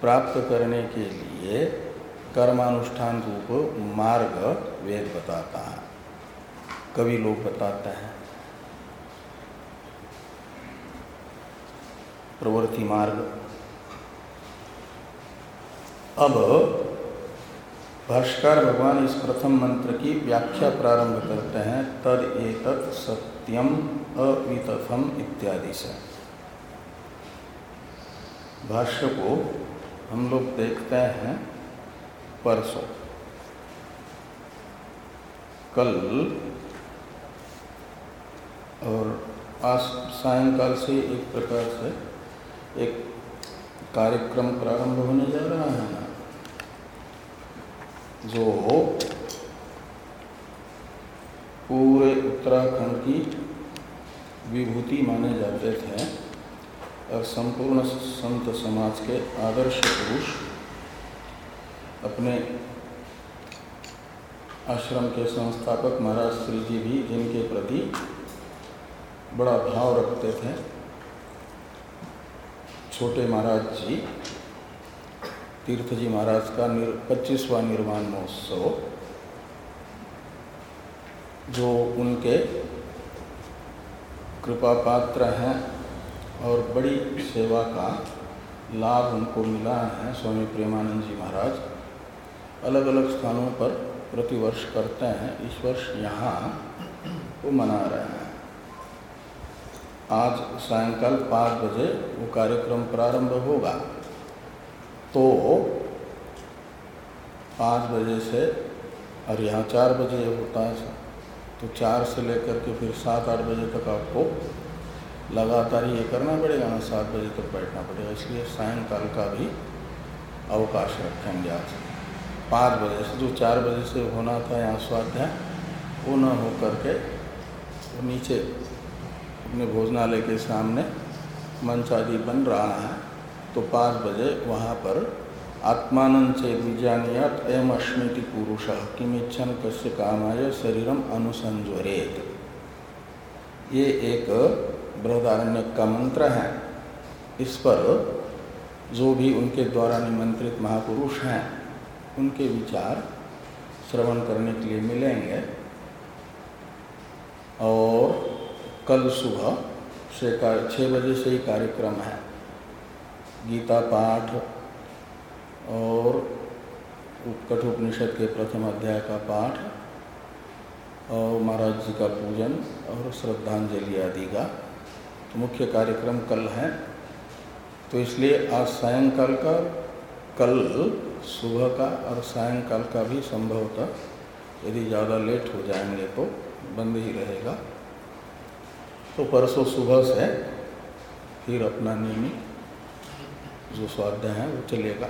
प्राप्त करने के लिए कर्मानुष्ठान रूप मार्ग वेद बताता है कवि लोग बताते हैं। प्रवृत्ति मार्ग। अब भाष्कर भगवान इस प्रथम मंत्र की व्याख्या प्रारंभ करते हैं, तद एतत् सत्यम अवितथम इत्यादि से। भाष्य को हम लोग देखते हैं परसों। कल और आज सायंकाल से एक प्रकार से एक कार्यक्रम प्रारंभ होने जा रहा है जो पूरे उत्तराखंड की विभूति माने जाते थे और संपूर्ण संत समाज के आदर्श पुरुष अपने आश्रम के संस्थापक महाराज श्री जी भी जिनके प्रति बड़ा भाव रखते थे। छोटे महाराज जी तीर्थ जी महाराज का निर, पच्चीसवा निर्माण महोत्सव जो उनके कृपा पात्र हैं और बड़ी सेवा का लाभ उनको मिला है स्वामी प्रेमानंद जी महाराज। अलग अलग स्थानों पर प्रतिवर्ष करते हैं इस वर्ष यहाँ वो मना रहे हैं। आज सायंकाल पाँच बजे वो कार्यक्रम प्रारंभ होगा। तो पाँच बजे से, और यहाँ चार बजे होता है सर तो चार से लेकर के फिर सात, आठ बजे तक आपको लगातार ये करना पड़ेगा ना, सात बजे तक बैठना पड़ेगा। इसलिए सायंकाल का भी अवकाश रखेंगे आज। पाँच बजे से, जो चार बजे से होना था यहाँ स्वाध्याय, वो न हो करके वो नीचे अपने भोजनालय के सामने मंच आदि बन रहा है। तो पाँच बजे वहाँ पर आत्मान चेत विज्ञानियात एम अश्मिति पुरुष किमिच्छन कस्य कामाय शरीरम अनुसंजरेत ये एक बृहदारण्य का मंत्र है। इस पर जो भी उनके द्वारा निमंत्रित महापुरुष हैं, उनके विचार श्रवण करने के लिए मिलेंगे। और कल सुबह से छः बजे से ही कार्यक्रम है। गीता पाठ और कठोपनिषद के प्रथम अध्याय का पाठ और महाराज जी का पूजन और श्रद्धांजलि आदि का। तो मुख्य कार्यक्रम कल है। तो इसलिए आज सायंकाल का कल सुबह का और सायंकाल का भी संभवतः यदि ज़्यादा लेट हो जाएँगे तो बंद ही रहेगा। तो परसों सुबह से फिर अपना नियमित जो स्वाध्याय है वो चलेगा।